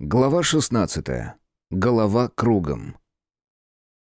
Глава 16. Голова кругом.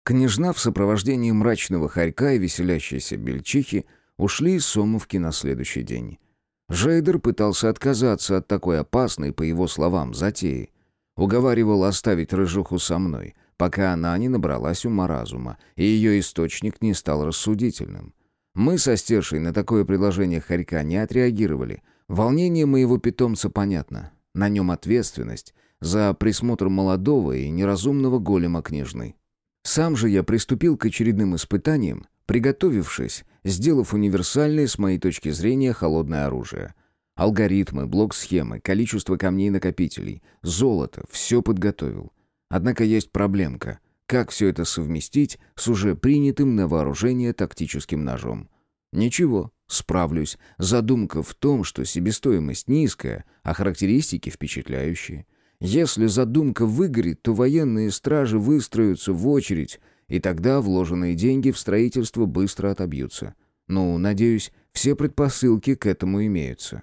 Княжна в сопровождении мрачного хорька и веселящейся бельчихи ушли из Сомовки на следующий день. Жейдер пытался отказаться от такой опасной, по его словам, затеи. Уговаривал оставить рыжуху со мной, пока она не набралась ума разума, и ее источник не стал рассудительным. Мы со Стершей на такое предложение хорька не отреагировали. Волнение моего питомца понятно. На нем ответственность — за присмотр молодого и неразумного голема княжны. Сам же я приступил к очередным испытаниям, приготовившись, сделав универсальное с моей точки зрения холодное оружие. Алгоритмы, блок-схемы, количество камней-накопителей, золото — все подготовил. Однако есть проблемка. Как все это совместить с уже принятым на вооружение тактическим ножом? Ничего, справлюсь. Задумка в том, что себестоимость низкая, а характеристики впечатляющие. Если задумка выгорит, то военные стражи выстроятся в очередь, и тогда вложенные деньги в строительство быстро отобьются. Ну, надеюсь, все предпосылки к этому имеются.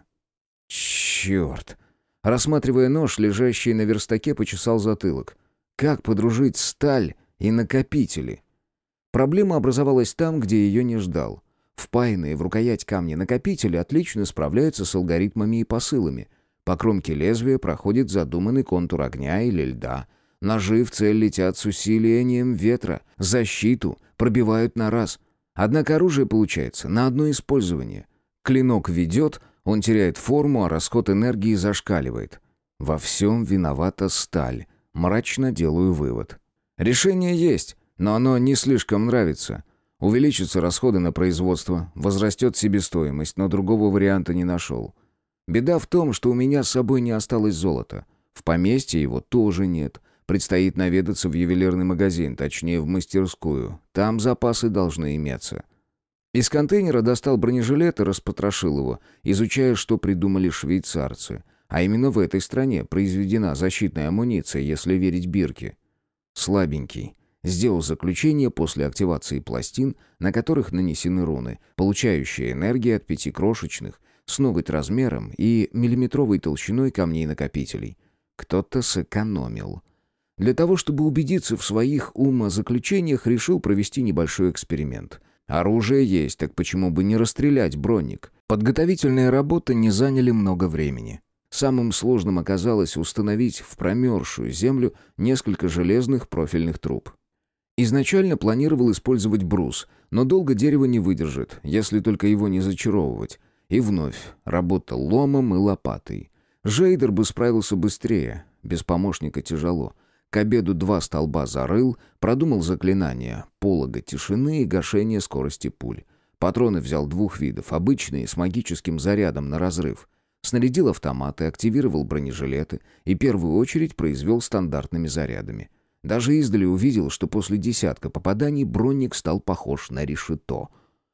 Черт! Рассматривая нож, лежащий на верстаке, почесал затылок. Как подружить сталь и накопители? Проблема образовалась там, где ее не ждал. Впаянные в рукоять камни накопители отлично справляются с алгоритмами и посылами — по кромке лезвия проходит задуманный контур огня или льда. Ножи в цель летят с усилением ветра. Защиту пробивают на раз. Однако оружие получается на одно использование. Клинок ведет, он теряет форму, а расход энергии зашкаливает. Во всем виновата сталь. Мрачно делаю вывод. Решение есть, но оно не слишком нравится. Увеличатся расходы на производство, возрастет себестоимость, но другого варианта не нашел. Беда в том, что у меня с собой не осталось золота. В поместье его тоже нет. Предстоит наведаться в ювелирный магазин, точнее в мастерскую. Там запасы должны иметься. Из контейнера достал бронежилет и распотрошил его, изучая, что придумали швейцарцы. А именно в этой стране произведена защитная амуниция, если верить Бирке. Слабенький. Сделал заключение после активации пластин, на которых нанесены руны, получающие энергию от пяти крошечных, с ноготь размером и миллиметровой толщиной камней-накопителей. Кто-то сэкономил. Для того, чтобы убедиться в своих умозаключениях, решил провести небольшой эксперимент. Оружие есть, так почему бы не расстрелять бронник? Подготовительные работы не заняли много времени. Самым сложным оказалось установить в промерзшую землю несколько железных профильных труб. Изначально планировал использовать брус, но долго дерево не выдержит, если только его не зачаровывать. И вновь работал ломом и лопатой. Жейдер бы справился быстрее, без помощника тяжело. К обеду два столба зарыл, продумал заклинания, полога тишины и гашения скорости пуль. Патроны взял двух видов, обычные, с магическим зарядом на разрыв. Снарядил автоматы, активировал бронежилеты и первую очередь произвел стандартными зарядами. Даже издали увидел, что после десятка попаданий бронник стал похож на решето.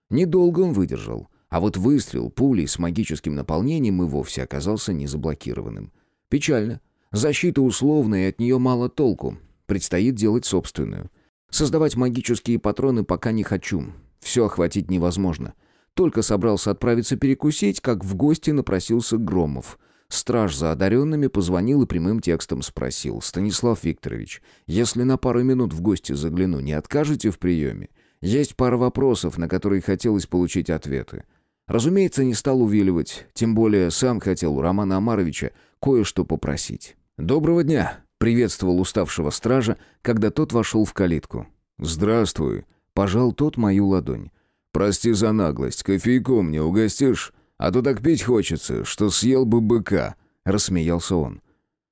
Недолго он выдержал. А вот выстрел пулей с магическим наполнением и вовсе оказался незаблокированным. Печально. Защита условная, и от нее мало толку. Предстоит делать собственную. Создавать магические патроны пока не хочу. Все охватить невозможно. Только собрался отправиться перекусить, как в гости напросился Громов. Страж за одаренными позвонил и прямым текстом спросил. «Станислав Викторович, если на пару минут в гости загляну, не откажете в приеме? Есть пара вопросов, на которые хотелось получить ответы. Разумеется, не стал увиливать, тем более сам хотел у Романа Амаровича кое-что попросить. «Доброго дня!» — приветствовал уставшего стража, когда тот вошел в калитку. «Здравствуй!» — пожал тот мою ладонь. «Прости за наглость, кофейком мне угостишь? А то так пить хочется, что съел бы быка!» — рассмеялся он.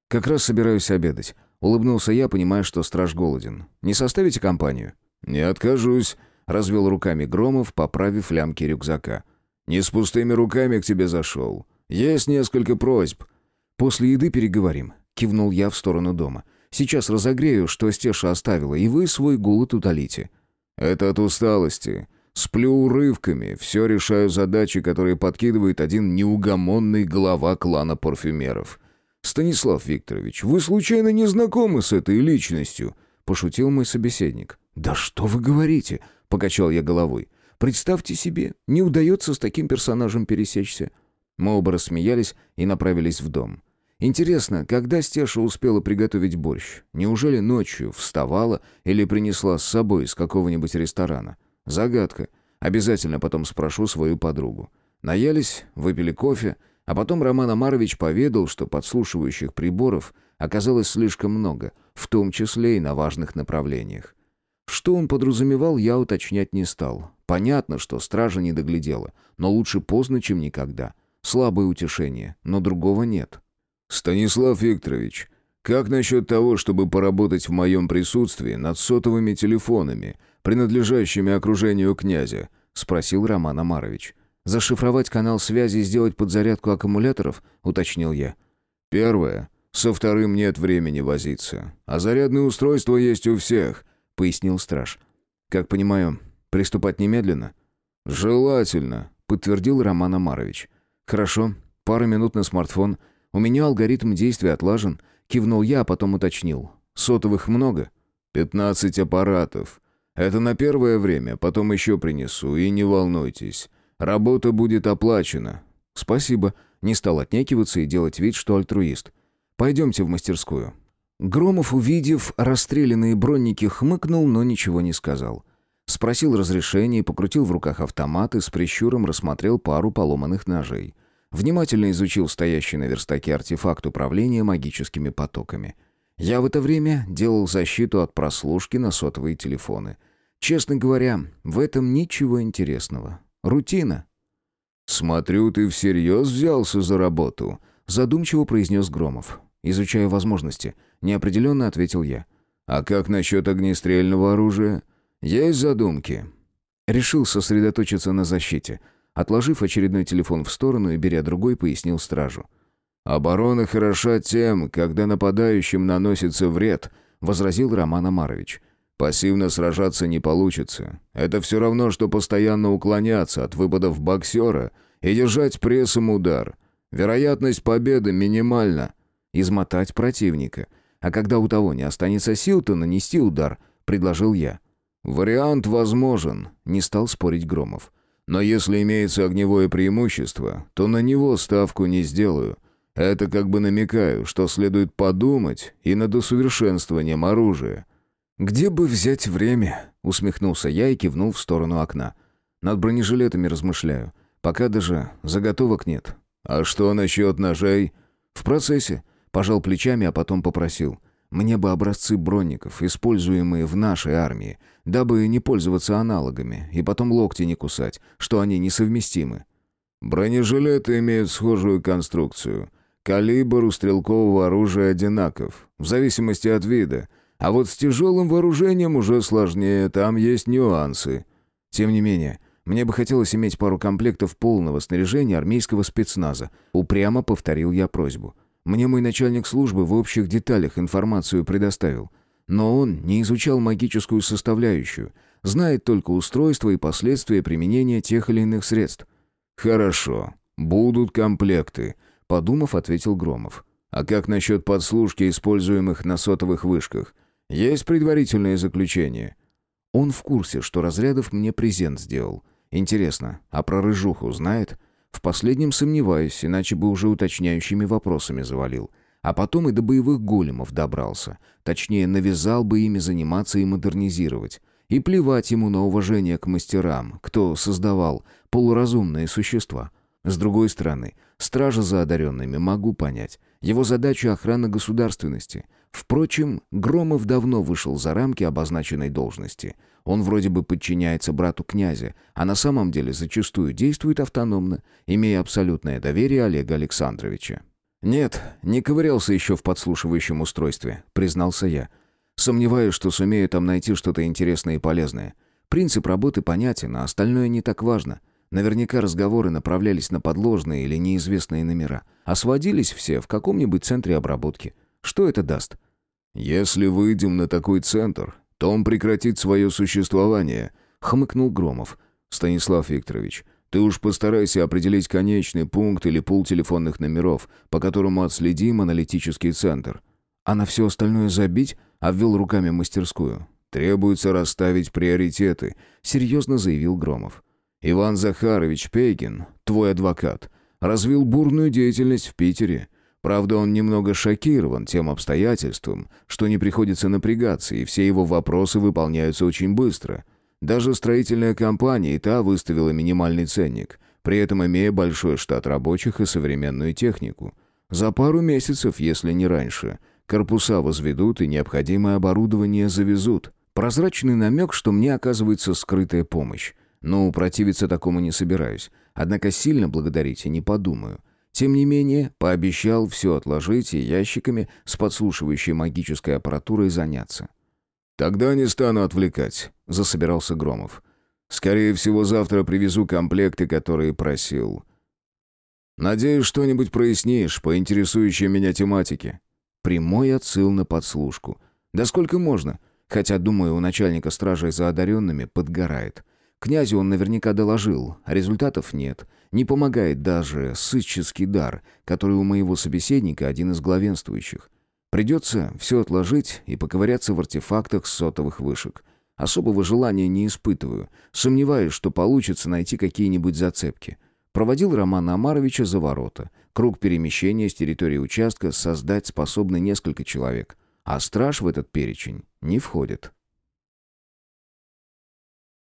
«Как раз собираюсь обедать». Улыбнулся я, понимая, что страж голоден. «Не составите компанию?» «Не откажусь», — развел руками Громов, поправив лямки рюкзака. Не с пустыми руками к тебе зашел. Есть несколько просьб». «После еды переговорим», — кивнул я в сторону дома. «Сейчас разогрею, что Стеша оставила, и вы свой голод утолите». «Это от усталости. Сплю урывками, все решаю задачи, которые подкидывает один неугомонный глава клана парфюмеров». «Станислав Викторович, вы случайно не знакомы с этой личностью?» — пошутил мой собеседник. «Да что вы говорите?» — покачал я головой. Представьте себе, не удается с таким персонажем пересечься. Мы оба рассмеялись и направились в дом. Интересно, когда Стеша успела приготовить борщ? Неужели ночью вставала или принесла с собой из какого-нибудь ресторана? Загадка. Обязательно потом спрошу свою подругу. Наелись, выпили кофе, а потом Роман Амарович поведал, что подслушивающих приборов оказалось слишком много, в том числе и на важных направлениях. Что он подразумевал, я уточнять не стал. Понятно, что стража не доглядела, но лучше поздно, чем никогда. Слабое утешение, но другого нет. «Станислав Викторович, как насчет того, чтобы поработать в моем присутствии над сотовыми телефонами, принадлежащими окружению князя?» — спросил Роман Амарович. «Зашифровать канал связи и сделать подзарядку аккумуляторов?» — уточнил я. «Первое. Со вторым нет времени возиться. А зарядное устройство есть у всех», — пояснил страж. «Как понимаю, приступать немедленно?» «Желательно», — подтвердил Роман Амарович. «Хорошо. Пару минут на смартфон — «У меня алгоритм действия отлажен», — кивнул я, а потом уточнил. «Сотовых много?» «Пятнадцать аппаратов. Это на первое время, потом еще принесу, и не волнуйтесь. Работа будет оплачена». «Спасибо». Не стал отнекиваться и делать вид, что альтруист. «Пойдемте в мастерскую». Громов, увидев расстрелянные бронники, хмыкнул, но ничего не сказал. Спросил разрешения покрутил в руках автомат и с прищуром рассмотрел пару поломанных ножей. Внимательно изучил стоящий на верстаке артефакт управления магическими потоками. Я в это время делал защиту от прослушки на сотовые телефоны. Честно говоря, в этом ничего интересного. Рутина. «Смотрю, ты всерьез взялся за работу», — задумчиво произнес Громов. «Изучаю возможности», — неопределенно ответил я. «А как насчет огнестрельного оружия? Есть задумки?» Решил сосредоточиться на защите — Отложив очередной телефон в сторону и беря другой, пояснил стражу. «Оборона хороша тем, когда нападающим наносится вред», — возразил Роман Амарович. «Пассивно сражаться не получится. Это все равно, что постоянно уклоняться от выпадов боксера и держать прессом удар. Вероятность победы минимальна». «Измотать противника. А когда у того не останется сил, то нанести удар», — предложил я. «Вариант возможен», — не стал спорить Громов. Но если имеется огневое преимущество, то на него ставку не сделаю. Это как бы намекаю, что следует подумать и над усовершенствованием оружия». «Где бы взять время?» — усмехнулся я и кивнул в сторону окна. «Над бронежилетами размышляю. Пока даже заготовок нет». «А что насчет ножей?» «В процессе». Пожал плечами, а потом попросил. «Мне бы образцы бронников, используемые в нашей армии дабы не пользоваться аналогами и потом локти не кусать, что они несовместимы. Бронежилеты имеют схожую конструкцию. Калибр у стрелкового оружия одинаков, в зависимости от вида. А вот с тяжелым вооружением уже сложнее, там есть нюансы. Тем не менее, мне бы хотелось иметь пару комплектов полного снаряжения армейского спецназа. Упрямо повторил я просьбу. Мне мой начальник службы в общих деталях информацию предоставил. Но он не изучал магическую составляющую, знает только устройство и последствия применения тех или иных средств. «Хорошо, будут комплекты», — подумав, ответил Громов. «А как насчет подслушки, используемых на сотовых вышках? Есть предварительное заключение?» Он в курсе, что Разрядов мне презент сделал. Интересно, а про рыжуху знает? В последнем сомневаюсь, иначе бы уже уточняющими вопросами завалил. А потом и до боевых големов добрался. Точнее, навязал бы ими заниматься и модернизировать. И плевать ему на уважение к мастерам, кто создавал полуразумные существа. С другой стороны, стража за одаренными могу понять. Его задача — охрана государственности. Впрочем, Громов давно вышел за рамки обозначенной должности. Он вроде бы подчиняется брату князя, а на самом деле зачастую действует автономно, имея абсолютное доверие Олега Александровича. «Нет, не ковырялся еще в подслушивающем устройстве», — признался я. «Сомневаюсь, что сумею там найти что-то интересное и полезное. Принцип работы понятен, а остальное не так важно. Наверняка разговоры направлялись на подложные или неизвестные номера, а сводились все в каком-нибудь центре обработки. Что это даст?» «Если выйдем на такой центр, то он прекратит свое существование», — хмыкнул Громов. «Станислав Викторович, ты уж постарайся определить конечный пункт или пул телефонных номеров, по которому отследим аналитический центр. А на все остальное забить?» — обвел руками мастерскую. «Требуется расставить приоритеты», — серьезно заявил Громов. «Иван Захарович Пейкин, твой адвокат, развил бурную деятельность в Питере. Правда, он немного шокирован тем обстоятельством, что не приходится напрягаться, и все его вопросы выполняются очень быстро. Даже строительная компания и та выставила минимальный ценник, при этом имея большой штат рабочих и современную технику. За пару месяцев, если не раньше, корпуса возведут и необходимое оборудование завезут. Прозрачный намек, что мне оказывается скрытая помощь. Но противиться такому не собираюсь. Однако сильно благодарить и не подумаю. Тем не менее, пообещал все отложить и ящиками с подслушивающей магической аппаратурой заняться. «Тогда не стану отвлекать», — засобирался Громов. «Скорее всего, завтра привезу комплекты, которые просил. Надеюсь, что-нибудь прояснишь по интересующей меня тематике». Прямой отсыл на подслушку. «Да сколько можно?» Хотя, думаю, у начальника стражей за одаренными подгорает. Князю он наверняка доложил, а результатов нет. Не помогает даже сыческий дар, который у моего собеседника один из главенствующих. Придется все отложить и поковыряться в артефактах сотовых вышек. Особого желания не испытываю. Сомневаюсь, что получится найти какие-нибудь зацепки. Проводил Романа Амаровича за ворота. Круг перемещения с территории участка создать способны несколько человек. А страж в этот перечень не входит.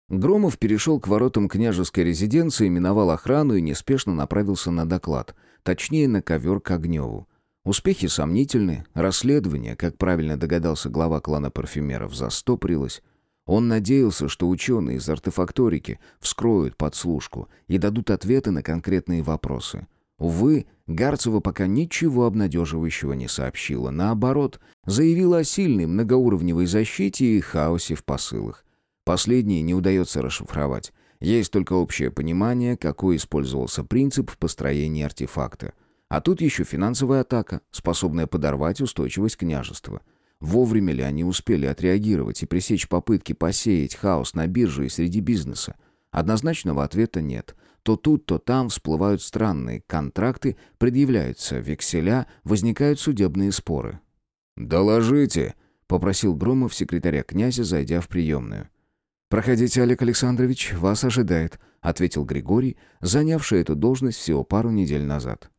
Громов перешел к воротам княжеской резиденции, миновал охрану и неспешно направился на доклад, точнее на ковер к Огневу. Успехи сомнительны, расследование, как правильно догадался глава клана парфюмеров, застопорилось. Он надеялся, что ученые из артефакторики вскроют подслушку и дадут ответы на конкретные вопросы. Увы, Гарцева пока ничего обнадеживающего не сообщила. Наоборот, заявила о сильной многоуровневой защите и хаосе в посылах. Последнее не удается расшифровать. Есть только общее понимание, какой использовался принцип в построении артефакта. А тут еще финансовая атака, способная подорвать устойчивость княжества. Вовремя ли они успели отреагировать и пресечь попытки посеять хаос на бирже и среди бизнеса? Однозначного ответа нет. То тут, то там всплывают странные контракты, предъявляются векселя, возникают судебные споры. «Доложите», — попросил Громов секретаря князя, зайдя в приемную. «Проходите, Олег Александрович, вас ожидает», — ответил Григорий, занявший эту должность всего пару недель назад.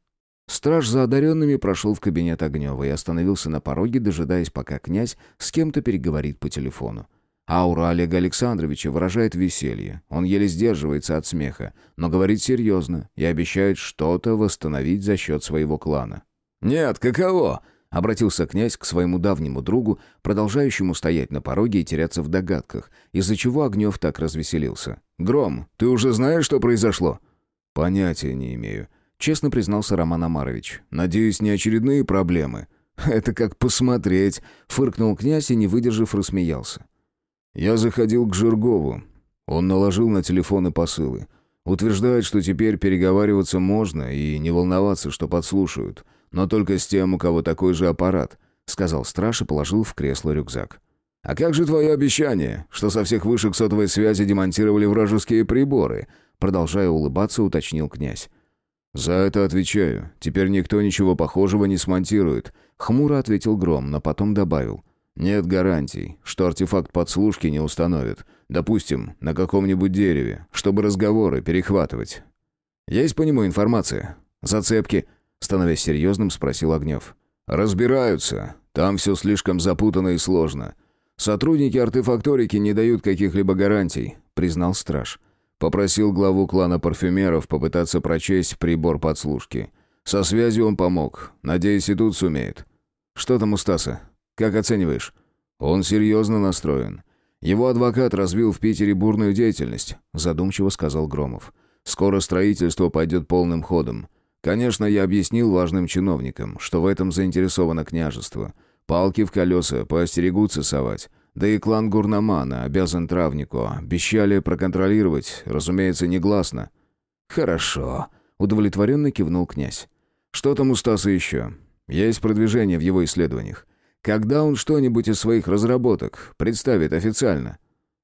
Страж за одаренными прошел в кабинет Огнева и остановился на пороге, дожидаясь, пока князь с кем-то переговорит по телефону. Аура Олега Александровича выражает веселье. Он еле сдерживается от смеха, но говорит серьезно и обещает что-то восстановить за счет своего клана. «Нет, каково?» Обратился князь к своему давнему другу, продолжающему стоять на пороге и теряться в догадках, из-за чего Огнев так развеселился. «Гром, ты уже знаешь, что произошло?» «Понятия не имею», — честно признался Роман Амарович. «Надеюсь, не очередные проблемы?» «Это как посмотреть», — фыркнул князь и, не выдержав, рассмеялся. «Я заходил к Жиргову. Он наложил на телефоны посылы. Утверждает, что теперь переговариваться можно и не волноваться, что подслушают но только с тем, у кого такой же аппарат», — сказал страж и положил в кресло рюкзак. «А как же твое обещание, что со всех вышек сотовой связи демонтировали вражеские приборы?» Продолжая улыбаться, уточнил князь. «За это отвечаю. Теперь никто ничего похожего не смонтирует», — хмуро ответил Гром, но потом добавил. «Нет гарантий, что артефакт подслушки не установят. Допустим, на каком-нибудь дереве, чтобы разговоры перехватывать. Есть по нему информация? Зацепки?» Становясь серьезным, спросил Огнев. «Разбираются. Там все слишком запутанно и сложно. Сотрудники артефакторики не дают каких-либо гарантий», — признал страж. Попросил главу клана парфюмеров попытаться прочесть прибор подслушки. Со связью он помог. Надеюсь, и тут сумеет. «Что там у Стаса? Как оцениваешь?» «Он серьезно настроен. Его адвокат развил в Питере бурную деятельность», — задумчиво сказал Громов. «Скоро строительство пойдет полным ходом. Конечно, я объяснил важным чиновникам, что в этом заинтересовано княжество. Палки в колеса поостерегутся совать. Да и клан Гурнамана обязан травнику. Обещали проконтролировать, разумеется, негласно. «Хорошо», — удовлетворенно кивнул князь. «Что там у Стаса еще? Есть продвижение в его исследованиях. Когда он что-нибудь из своих разработок представит официально?»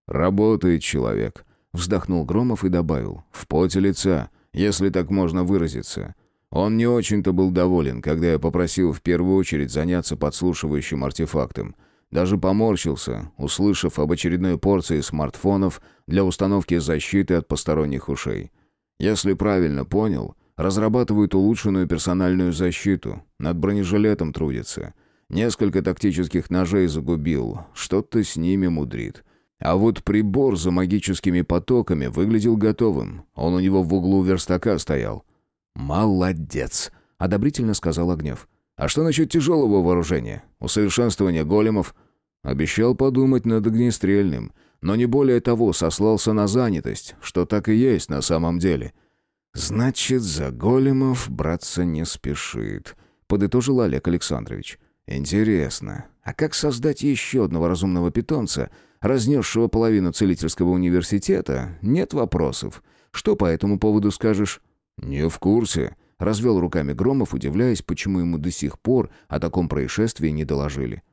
«Работает человек», — вздохнул Громов и добавил. «В поте лица, если так можно выразиться. Он не очень-то был доволен, когда я попросил в первую очередь заняться подслушивающим артефактом. Даже поморщился, услышав об очередной порции смартфонов для установки защиты от посторонних ушей. Если правильно понял, Разрабатывают улучшенную персональную защиту. Над бронежилетом трудятся. Несколько тактических ножей загубил. Что-то с ними мудрит. А вот прибор за магическими потоками выглядел готовым. Он у него в углу верстака стоял. «Молодец!» — одобрительно сказал Огнев. «А что насчет тяжелого вооружения? Усовершенствование големов?» Обещал подумать над огнестрельным, но не более того сослался на занятость, что так и есть на самом деле. «Значит, за големов браться не спешит», — подытожил Олег Александрович. «Интересно, а как создать еще одного разумного питомца, разнесшего половину целительского университета, нет вопросов. Что по этому поводу скажешь?» «Не в курсе», — развел руками Громов, удивляясь, почему ему до сих пор о таком происшествии не доложили.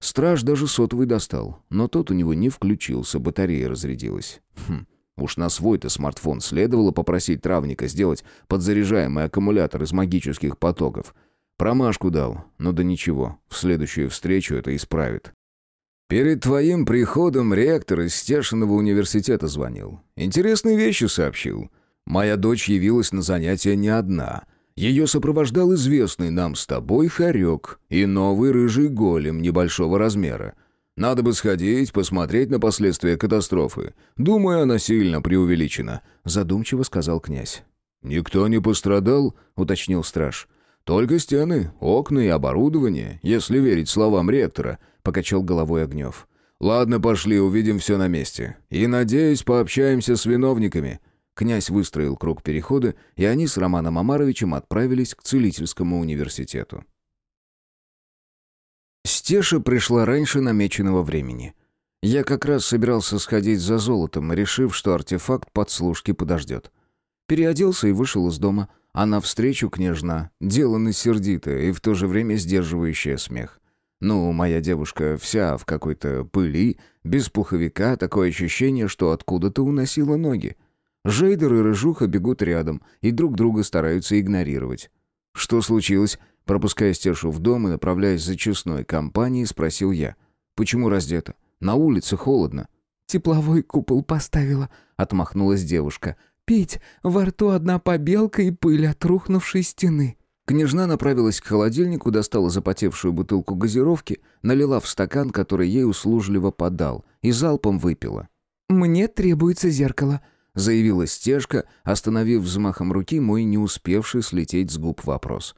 Страж даже сотовый достал, но тот у него не включился, батарея разрядилась. Хм, уж на свой-то смартфон следовало попросить травника сделать подзаряжаемый аккумулятор из магических потоков. Промашку дал, но да ничего, в следующую встречу это исправит. «Перед твоим приходом ректор из Стешиного университета звонил. Интересные вещи сообщил. Моя дочь явилась на занятия не одна. Ее сопровождал известный нам с тобой хорек и новый рыжий голем небольшого размера. Надо бы сходить, посмотреть на последствия катастрофы. Думаю, она сильно преувеличена», — задумчиво сказал князь. «Никто не пострадал?» — уточнил страж. «Только стены, окна и оборудование, если верить словам ректора», — покачал головой Огнев. «Ладно, пошли, увидим все на месте. И, надеюсь, пообщаемся с виновниками». Князь выстроил круг перехода, и они с Романом Амаровичем отправились к целительскому университету. Стеша пришла раньше намеченного времени. Я как раз собирался сходить за золотом, решив, что артефакт подслушки подождет. Переоделся и вышел из дома, а навстречу княжна, деланно сердитая и в то же время сдерживающая смех. Ну, моя девушка вся в какой-то пыли, без пуховика, такое ощущение, что откуда-то уносила ноги. Жейдер и Рыжуха бегут рядом и друг друга стараются игнорировать. «Что случилось?» Пропуская Стешу в дом и направляясь за честной компанией, спросил я. «Почему раздета? На улице холодно». «Тепловой купол поставила», — отмахнулась девушка. «Пить, во рту одна побелка и пыль от рухнувшей стены». Княжна направилась к холодильнику, достала запотевшую бутылку газировки, налила в стакан, который ей услужливо подал, и залпом выпила. «Мне требуется зеркало», — заявила стежка, остановив взмахом руки мой не успевший слететь с губ вопрос.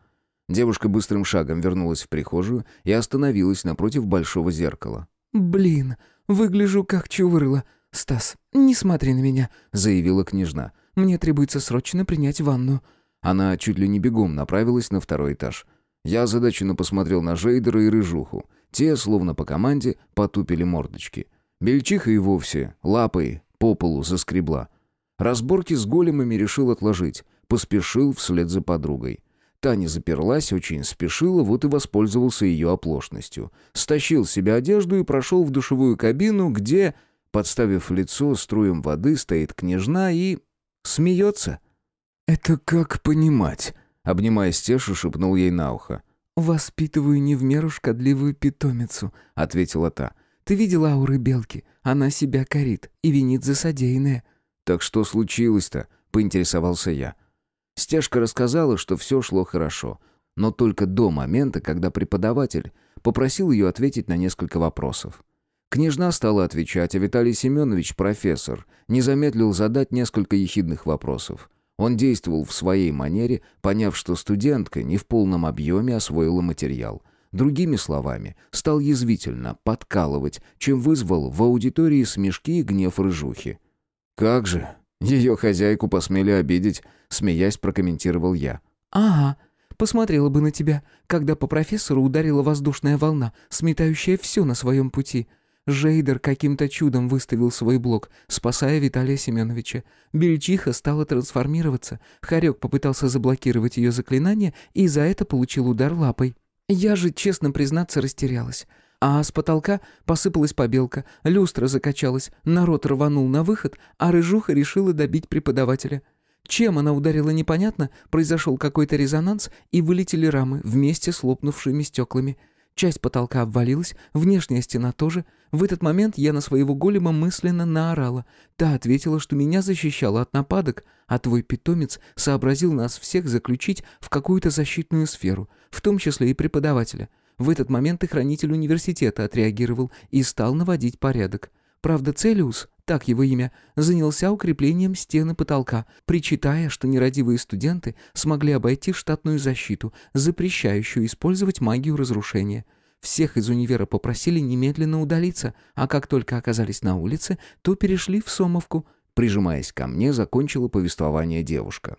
Девушка быстрым шагом вернулась в прихожую и остановилась напротив большого зеркала. «Блин, выгляжу как чувырла. Стас, не смотри на меня», — заявила княжна. «Мне требуется срочно принять ванну». Она чуть ли не бегом направилась на второй этаж. Я озадаченно посмотрел на Жейдера и Рыжуху. Те, словно по команде, потупили мордочки. Бельчиха и вовсе лапой по полу заскребла. Разборки с големами решил отложить. Поспешил вслед за подругой. Таня заперлась, очень спешила, вот и воспользовался ее оплошностью. Стащил себе одежду и прошел в душевую кабину, где, подставив лицо струем воды, стоит княжна и... смеется. «Это как понимать?» — обнимая Стешу, шепнул ей на ухо. «Воспитываю не в меру шкодливую питомицу», — ответила та. «Ты видела ауры белки? Она себя корит и винит за содеянное». «Так что случилось-то?» — поинтересовался я. Стежка рассказала, что все шло хорошо, но только до момента, когда преподаватель попросил ее ответить на несколько вопросов. Княжна стала отвечать, а Виталий Семенович, профессор, не замедлил задать несколько ехидных вопросов. Он действовал в своей манере, поняв, что студентка не в полном объеме освоила материал. Другими словами, стал язвительно подкалывать, чем вызвал в аудитории смешки и гнев рыжухи. «Как же! Ее хозяйку посмели обидеть!» Смеясь, прокомментировал я. «Ага, посмотрела бы на тебя, когда по профессору ударила воздушная волна, сметающая все на своем пути. Жейдер каким-то чудом выставил свой блок, спасая Виталия Семеновича. Бельчиха стала трансформироваться. Харек попытался заблокировать ее заклинание и за это получил удар лапой. Я же, честно признаться, растерялась. А с потолка посыпалась побелка, люстра закачалась, народ рванул на выход, а рыжуха решила добить преподавателя. Чем она ударила непонятно, произошел какой-то резонанс, и вылетели рамы вместе с лопнувшими стеклами. Часть потолка обвалилась, внешняя стена тоже. В этот момент я на своего голема мысленно наорала. Та ответила, что меня защищала от нападок, а твой питомец сообразил нас всех заключить в какую-то защитную сферу, в том числе и преподавателя. В этот момент и хранитель университета отреагировал и стал наводить порядок. Правда, Целиус, так его имя, занялся укреплением стены потолка, причитая, что нерадивые студенты смогли обойти штатную защиту, запрещающую использовать магию разрушения. Всех из универа попросили немедленно удалиться, а как только оказались на улице, то перешли в Сомовку. Прижимаясь ко мне, закончила повествование девушка.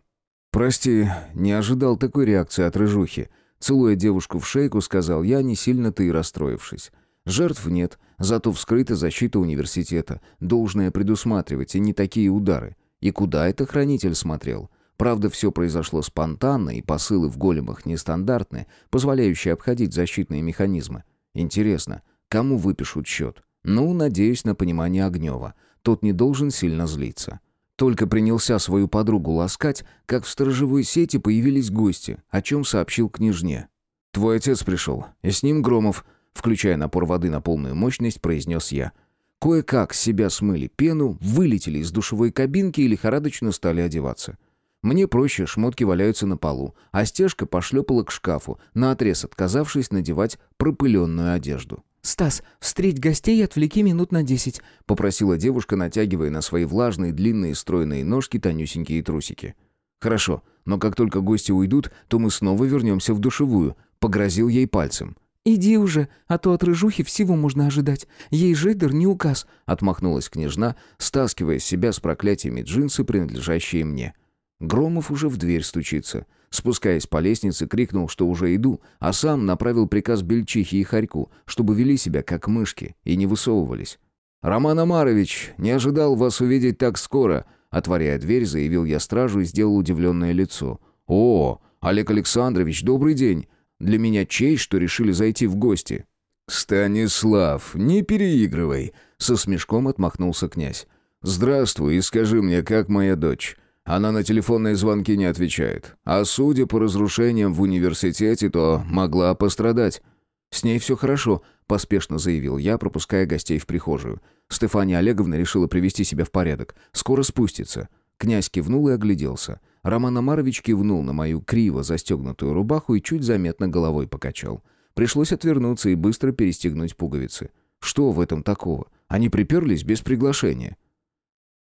«Прости, не ожидал такой реакции от рыжухи». Целуя девушку в шейку, сказал я, не сильно-то и расстроившись. Жертв нет, зато вскрыта защита университета. Должное предусматривать, и не такие удары. И куда это хранитель смотрел? Правда, все произошло спонтанно, и посылы в големах нестандартны, позволяющие обходить защитные механизмы. Интересно, кому выпишут счет? Ну, надеюсь на понимание Огнева. Тот не должен сильно злиться. Только принялся свою подругу ласкать, как в сторожевой сети появились гости, о чем сообщил княжне. «Твой отец пришел, и с ним Громов», включая напор воды на полную мощность, произнес я. Кое-как с себя смыли пену, вылетели из душевой кабинки и лихорадочно стали одеваться. Мне проще, шмотки валяются на полу, а стежка пошлепала к шкафу, наотрез отказавшись надевать пропыленную одежду. «Стас, встреть гостей и отвлеки минут на десять», — попросила девушка, натягивая на свои влажные, длинные, стройные ножки тонюсенькие трусики. «Хорошо, но как только гости уйдут, то мы снова вернемся в душевую», — погрозил ей пальцем. «Иди уже, а то от рыжухи всего можно ожидать. Ей Жейдер не указ», — отмахнулась княжна, стаскивая с себя с проклятиями джинсы, принадлежащие мне. Громов уже в дверь стучится. Спускаясь по лестнице, крикнул, что уже иду, а сам направил приказ Бельчихе и Харьку, чтобы вели себя как мышки и не высовывались. «Роман Амарович, не ожидал вас увидеть так скоро», — отворяя дверь, заявил я стражу и сделал удивленное лицо. «О, Олег Александрович, добрый день. Для меня честь, что решили зайти в гости». «Станислав, не переигрывай», — со смешком отмахнулся князь. «Здравствуй и скажи мне, как моя дочь?» Она на телефонные звонки не отвечает. А судя по разрушениям в университете, то могла пострадать. «С ней все хорошо», — поспешно заявил я, пропуская гостей в прихожую. Стефания Олеговна решила привести себя в порядок. Скоро спустится. Князь кивнул и огляделся. Роман Амарович кивнул на мою криво застегнутую рубаху и чуть заметно головой покачал. Пришлось отвернуться и быстро перестегнуть пуговицы. Что в этом такого? Они приперлись без приглашения.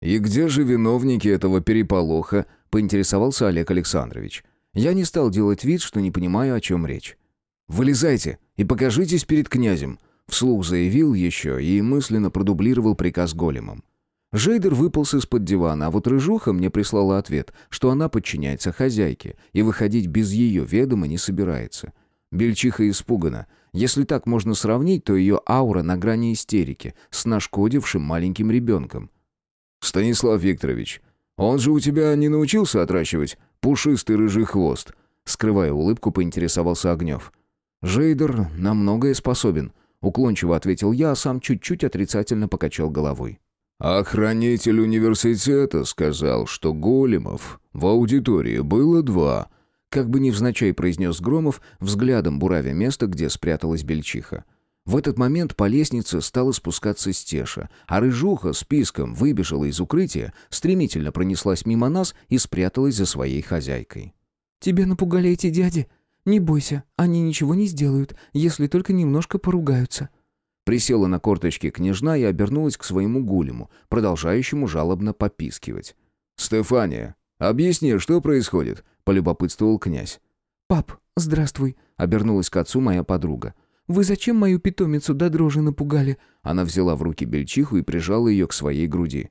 «И где же виновники этого переполоха?» — поинтересовался Олег Александрович. Я не стал делать вид, что не понимаю, о чем речь. «Вылезайте и покажитесь перед князем», — вслух заявил еще и мысленно продублировал приказ големам. Жейдер выполз из-под дивана, а вот Рыжуха мне прислала ответ, что она подчиняется хозяйке и выходить без ее ведома не собирается. Бельчиха испугана. Если так можно сравнить, то ее аура на грани истерики с нашкодившим маленьким ребенком. «Станислав Викторович, он же у тебя не научился отращивать пушистый рыжий хвост?» Скрывая улыбку, поинтересовался Огнев. «Жейдер на многое способен», — уклончиво ответил я, а сам чуть-чуть отрицательно покачал головой. «Охранитель университета сказал, что големов в аудитории было два», как бы невзначай произнес Громов, взглядом буравя место, где спряталась бельчиха. В этот момент по лестнице стала спускаться стеша, а рыжуха с писком выбежала из укрытия, стремительно пронеслась мимо нас и спряталась за своей хозяйкой. «Тебя напугали эти дяди? Не бойся, они ничего не сделают, если только немножко поругаются», Присела на корточки княжна и обернулась к своему гулему, продолжающему жалобно попискивать. «Стефания, объясни, что происходит?» — полюбопытствовал князь. «Пап, здравствуй», — обернулась к отцу моя подруга. «Вы зачем мою питомицу до дрожи напугали?» Она взяла в руки бельчиху и прижала ее к своей груди.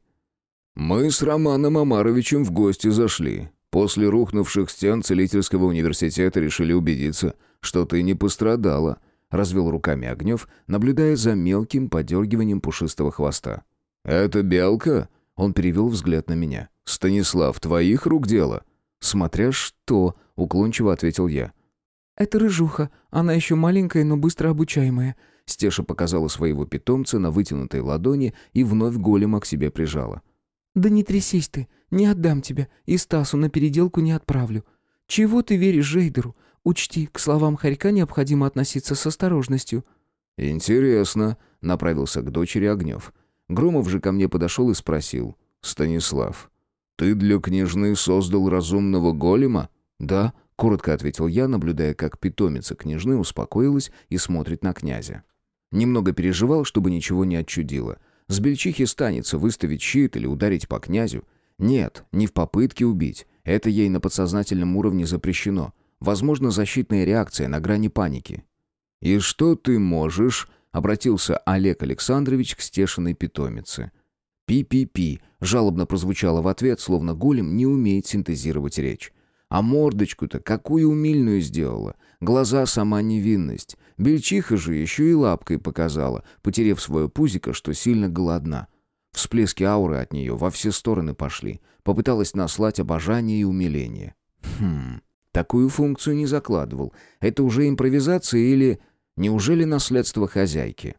«Мы с Романом Амаровичем в гости зашли. После рухнувших стен целительского университета решили убедиться, что ты не пострадала», развел руками Огнев, наблюдая за мелким подергиванием пушистого хвоста. «Это белка?» — он перевел взгляд на меня. «Станислав, твоих рук дело?» «Смотря что», — уклончиво ответил я. «Это рыжуха. Она еще маленькая, но быстро обучаемая». Стеша показала своего питомца на вытянутой ладони и вновь голема к себе прижала. «Да не трясись ты, не отдам тебя, и Стасу на переделку не отправлю. Чего ты веришь Жейдеру? учти, к словам Харька необходимо относиться с осторожностью». «Интересно», — направился к дочери Огнев. Громов же ко мне подошел и спросил. «Станислав, ты для княжны создал разумного голема?» «Да», — коротко ответил я, наблюдая, как питомица княжны успокоилась и смотрит на князя. Немного переживал, чтобы ничего не отчудило. С бельчихи станется выставить щит или ударить по князю. Нет, не в попытке убить. Это ей на подсознательном уровне запрещено. Возможно, защитная реакция на грани паники. «И что ты можешь?» — обратился Олег Александрович к стешиной питомице. «Пи-пи-пи», — жалобно прозвучало в ответ, словно голем не умеет синтезировать речь. А мордочку-то какую умильную сделала. Глаза сама невинность. Бельчиха же еще и лапкой показала, потерев свое пузико, что сильно голодна. Всплески ауры от нее во все стороны пошли. Попыталась наслать обожание и умиление. Хм, такую функцию не закладывал. Это уже импровизация или... Неужели наследство хозяйки?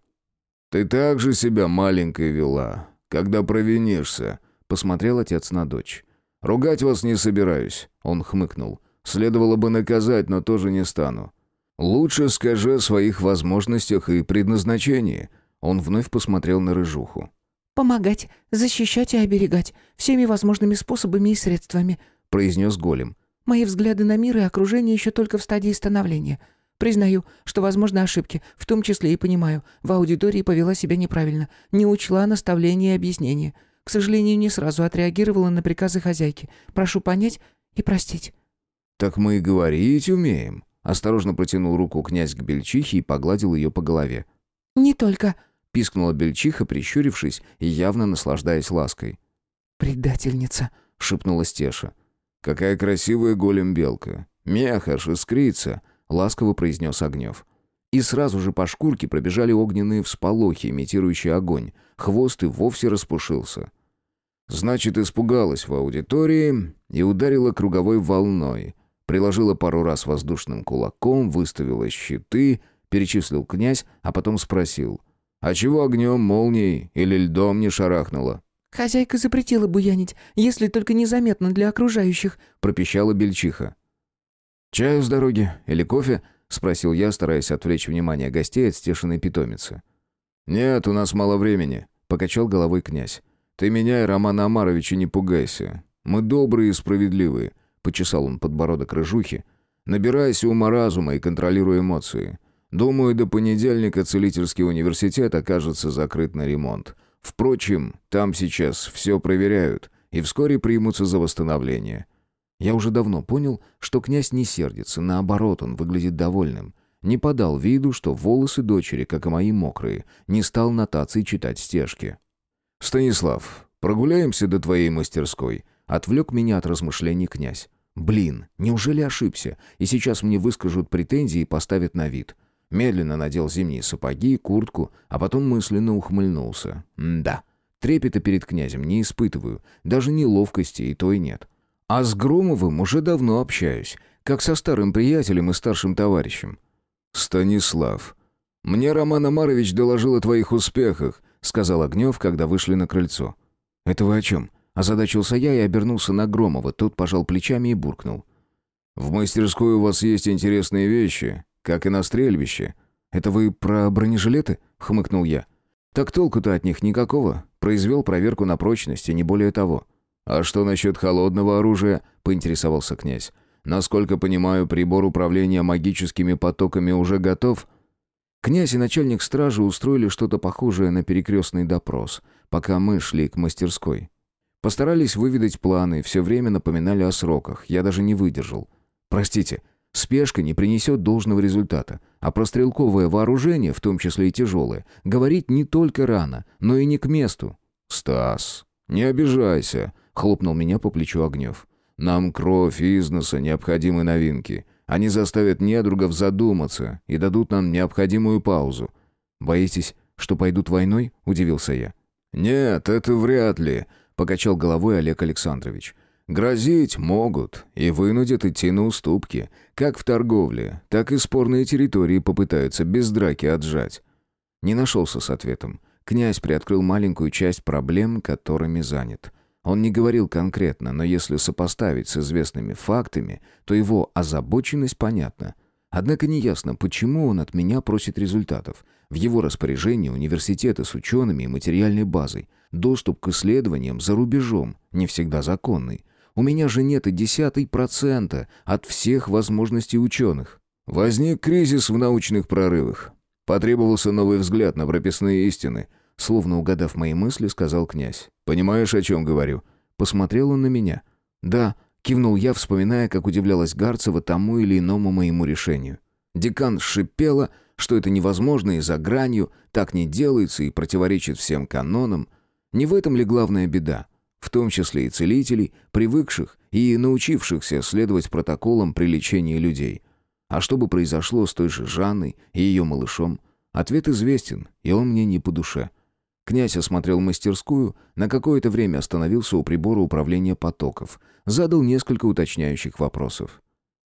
«Ты так же себя маленькой вела, когда провинишься», — посмотрел отец на дочь. «Ругать вас не собираюсь», — он хмыкнул. «Следовало бы наказать, но тоже не стану. Лучше скажи о своих возможностях и предназначении». Он вновь посмотрел на рыжуху. «Помогать, защищать и оберегать, всеми возможными способами и средствами», — произнес голем. «Мои взгляды на мир и окружение еще только в стадии становления. Признаю, что возможны ошибки, в том числе и понимаю, в аудитории повела себя неправильно, не учла наставления и объяснения. К сожалению, не сразу отреагировала на приказы хозяйки. Прошу понять и простить». «Так мы и говорить умеем», — осторожно протянул руку князь к бельчихе и погладил ее по голове. «Не только», — пискнула бельчиха, прищурившись и явно наслаждаясь лаской. «Предательница», — шепнула Стеша. «Какая красивая голем-белка! Мех аж искрится!» — ласково произнес Огнев. И сразу же по шкурке пробежали огненные всполохи, имитирующие огонь. Хвост и вовсе распушился. Значит, испугалась в аудитории и ударила круговой волной. Приложила пару раз воздушным кулаком, выставила щиты, перечислил князь, а потом спросил. «А чего огнем, молнией или льдом не шарахнула?» «Хозяйка запретила буянить, если только незаметно для окружающих», — пропищала Бельчиха. «Чаю с дороги или кофе?» — спросил я, стараясь отвлечь внимание гостей от стешиной питомицы. «Нет, у нас мало времени», — покачал головой князь. «Ты меня и Романа Амаровича не пугайся. Мы добрые и справедливые», — почесал он подбородок рыжухи. «Набирайся ума разума и контролируй эмоции. Думаю, до понедельника целительский университет окажется закрыт на ремонт. Впрочем, там сейчас все проверяют и вскоре примутся за восстановление». Я уже давно понял, что князь не сердится, наоборот, он выглядит довольным. Не подал виду, что волосы дочери, как и мои, мокрые, не стал нотации читать стежки. «Станислав, прогуляемся до твоей мастерской», — отвлек меня от размышлений князь. «Блин, неужели ошибся? И сейчас мне выскажут претензии и поставят на вид». Медленно надел зимние сапоги и куртку, а потом мысленно ухмыльнулся. «Да, трепета перед князем не испытываю, даже неловкости и то и нет. А с Громовым уже давно общаюсь, как со старым приятелем и старшим товарищем». «Станислав, мне Роман Амарович доложил о твоих успехах сказал Огнев, когда вышли на крыльцо. «Это вы о чем?» Озадачился я и обернулся на Громова. Тот пожал плечами и буркнул. «В мастерской у вас есть интересные вещи, как и на стрельбище». «Это вы про бронежилеты?» — хмыкнул я. «Так толку-то от них никакого. Произвел проверку на прочность, и не более того». «А что насчет холодного оружия?» — поинтересовался князь. «Насколько понимаю, прибор управления магическими потоками уже готов?» Князь и начальник стражи устроили что-то похожее на перекрестный допрос, пока мы шли к мастерской. Постарались выведать планы, все время напоминали о сроках. Я даже не выдержал. Простите, спешка не принесет должного результата, а про стрелковое вооружение, в том числе и тяжелое, говорить не только рано, но и не к месту. «Стас, не обижайся», — хлопнул меня по плечу Огнев. «Нам кровь носа необходимы новинки. Они заставят недругов задуматься и дадут нам необходимую паузу. «Боитесь, что пойдут войной?» – удивился я. «Нет, это вряд ли», – покачал головой Олег Александрович. «Грозить могут и вынудят идти на уступки. Как в торговле, так и спорные территории попытаются без драки отжать». Не нашелся с ответом. Князь приоткрыл маленькую часть проблем, которыми занят. Он не говорил конкретно, но если сопоставить с известными фактами, то его озабоченность понятна. Однако неясно, почему он от меня просит результатов. В его распоряжении университеты с учеными и материальной базой. Доступ к исследованиям за рубежом, не всегда законный. У меня же нет и десятой процента от всех возможностей ученых. Возник кризис в научных прорывах. Потребовался новый взгляд на прописные истины. Словно угадав мои мысли, сказал князь. «Понимаешь, о чем говорю?» Посмотрел он на меня. «Да», — кивнул я, вспоминая, как удивлялась Гарцева тому или иному моему решению. Декан шипела, что это невозможно и за гранью, так не делается и противоречит всем канонам. Не в этом ли главная беда? в том числе и целителей, привыкших и научившихся следовать протоколам при лечении людей. А что бы произошло с той же Жанной и ее малышом? Ответ известен, и он мне не по душе. Князь осмотрел мастерскую, на какое-то время остановился у прибора управления потоков, задал несколько уточняющих вопросов.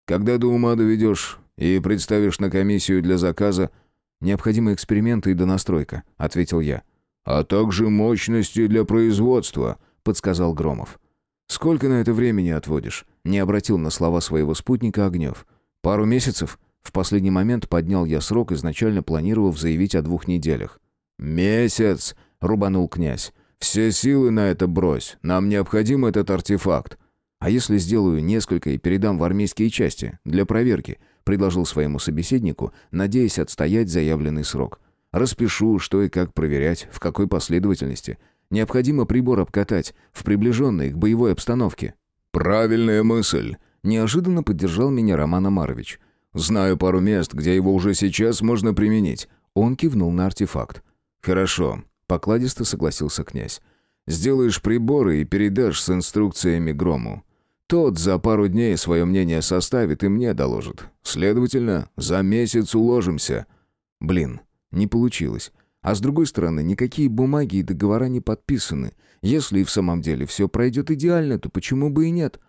«Когда до ума доведешь и представишь на комиссию для заказа...» «Необходимы эксперименты и донастройка», — ответил я. «А также мощности для производства», подсказал Громов. «Сколько на это времени отводишь?» Не обратил на слова своего спутника Огнев. «Пару месяцев?» В последний момент поднял я срок, изначально планировав заявить о двух неделях. «Месяц!» — рубанул князь. «Все силы на это брось. Нам необходим этот артефакт». «А если сделаю несколько и передам в армейские части для проверки?» — предложил своему собеседнику, надеясь отстоять заявленный срок. «Распишу, что и как проверять, в какой последовательности. Необходимо прибор обкатать в приближенной к боевой обстановке». «Правильная мысль», — неожиданно поддержал меня Роман Амарович. «Знаю пару мест, где его уже сейчас можно применить». Он кивнул на артефакт. «Хорошо», — покладисто согласился князь. «Сделаешь приборы и передашь с инструкциями Грому. Тот за пару дней свое мнение составит и мне доложит. Следовательно, за месяц уложимся». Блин, не получилось. А с другой стороны, никакие бумаги и договора не подписаны. Если и в самом деле все пройдет идеально, то почему бы и нет?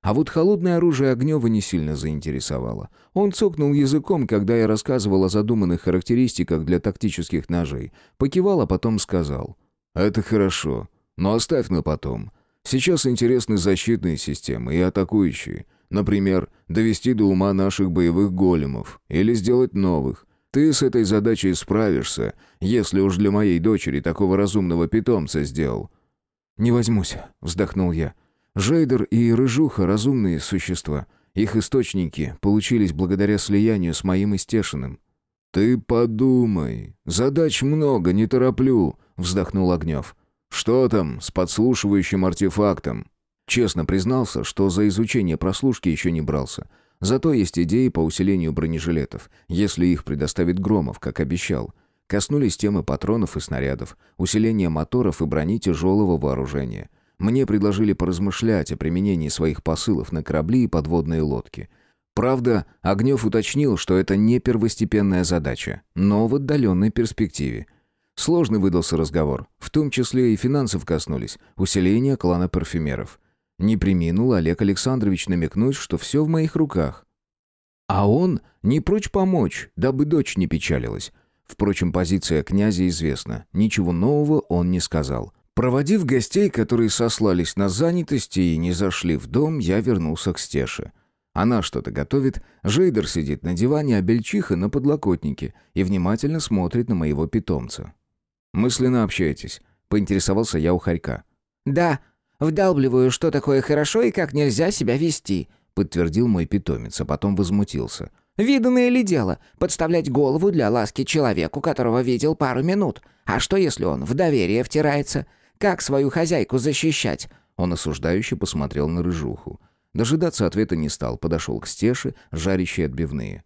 А вот холодное оружие Огнева не сильно заинтересовало. Он цокнул языком, когда я рассказывал о задуманных характеристиках для тактических ножей. Покивал, а потом сказал. «Это хорошо, но оставь на потом. Сейчас интересны защитные системы и атакующие. Например, довести до ума наших боевых големов или сделать новых. Ты с этой задачей справишься, если уж для моей дочери такого разумного питомца сделал». «Не возьмусь», — вздохнул я. «Жейдер и Рыжуха — разумные существа. Их источники получились благодаря слиянию с моим Истешиным». «Ты подумай. Задач много, не тороплю», — вздохнул Огнев. «Что там с подслушивающим артефактом?» Честно признался, что за изучение прослушки еще не брался. Зато есть идеи по усилению бронежилетов, если их предоставит Громов, как обещал. Коснулись темы патронов и снарядов, усиления моторов и брони тяжелого вооружения. Мне предложили поразмышлять о применении своих посылов на корабли и подводные лодки. Правда, Огнев уточнил, что это не первостепенная задача, но в отдаленной перспективе. Сложный выдался разговор, в том числе и финансов коснулись, усиления клана парфюмеров. Не приминул Олег Александрович намекнуть, что все в моих руках. А он не прочь помочь, дабы дочь не печалилась. Впрочем, позиция князя известна. Ничего нового он не сказал. Проводив гостей, которые сослались на занятости и не зашли в дом, я вернулся к Стеше. Она что-то готовит, Жейдер сидит на диване, а Бельчиха на подлокотнике и внимательно смотрит на моего питомца. «Мысленно общаетесь?» — поинтересовался я у Харька. «Да», Вдалбливаю, что такое хорошо и как нельзя себя вести», — подтвердил мой питомец, а потом возмутился. «Виданное ли дело подставлять голову для ласки человеку, которого видел пару минут? А что, если он в доверие втирается? Как свою хозяйку защищать?» Он осуждающе посмотрел на рыжуху. Дожидаться ответа не стал, подошел к стеше, жарящей отбивные.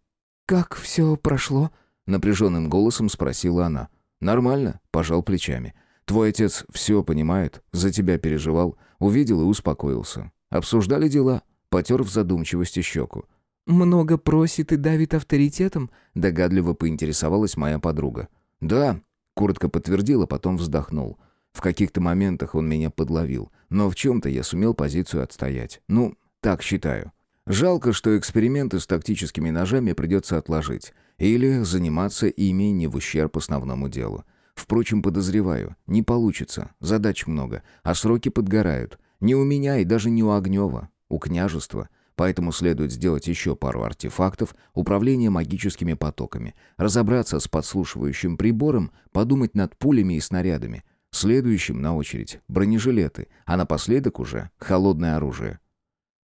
«Как все прошло?» — напряженным голосом спросила она. «Нормально», — пожал плечами. Твой отец все понимает, за тебя переживал, увидел и успокоился. Обсуждали дела, потер в задумчивости щеку. «Много просит и давит авторитетом?» — догадливо поинтересовалась моя подруга. «Да», — коротко подтвердила, потом вздохнул. В каких-то моментах он меня подловил, но в чем-то я сумел позицию отстоять. Ну, так считаю. Жалко, что эксперименты с тактическими ножами придется отложить. Или заниматься ими не в ущерб основному делу. Впрочем, подозреваю, не получится, задач много, а сроки подгорают. Не у меня и даже не у Огнева, у княжества. Поэтому следует сделать еще пару артефактов, управления магическими потоками, разобраться с подслушивающим прибором, подумать над пулями и снарядами. Следующим на очередь бронежилеты, а напоследок уже холодное оружие.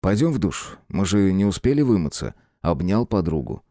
«Пойдем в душ, мы же не успели вымыться», — обнял подругу.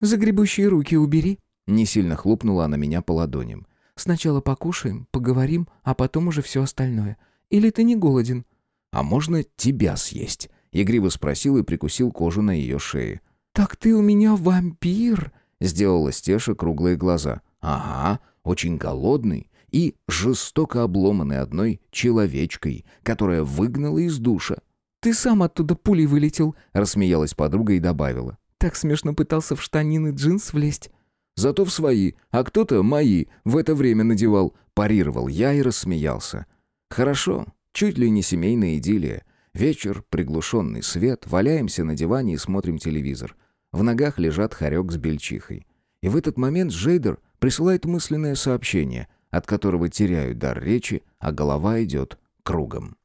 «Загребущие руки убери», — не сильно хлопнула она меня по ладоням. «Сначала покушаем, поговорим, а потом уже все остальное. Или ты не голоден?» «А можно тебя съесть?» — игриво спросил и прикусил кожу на ее шее. «Так ты у меня вампир?» — сделала Стеша круглые глаза. «Ага, очень голодный и жестоко обломанный одной человечкой, которая выгнала из душа. «Ты сам оттуда пулей вылетел», — рассмеялась подруга и добавила. «Так смешно пытался в штанины джинс влезть». «Зато в свои, а кто-то мои в это время надевал», — парировал я и рассмеялся. «Хорошо, чуть ли не семейная идиллия. Вечер, приглушенный свет, валяемся на диване и смотрим телевизор. В ногах лежат хорек с бельчихой. И в этот момент Джейдер присылает мысленное сообщение, от которого теряю дар речи, а голова идет кругом.